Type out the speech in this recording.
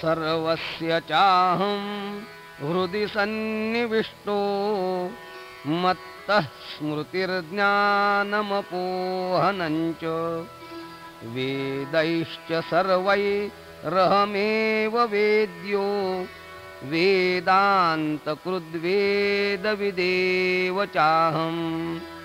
सर्वस्य चाहं हृदि सन्निविष्टो मत्तः स्मृतिर्ज्ञानमपोहनञ्च। वेदैश्च सर्वैरहमेव वेद्यो वेदान्तकृद्वेदविदेव चाहम्।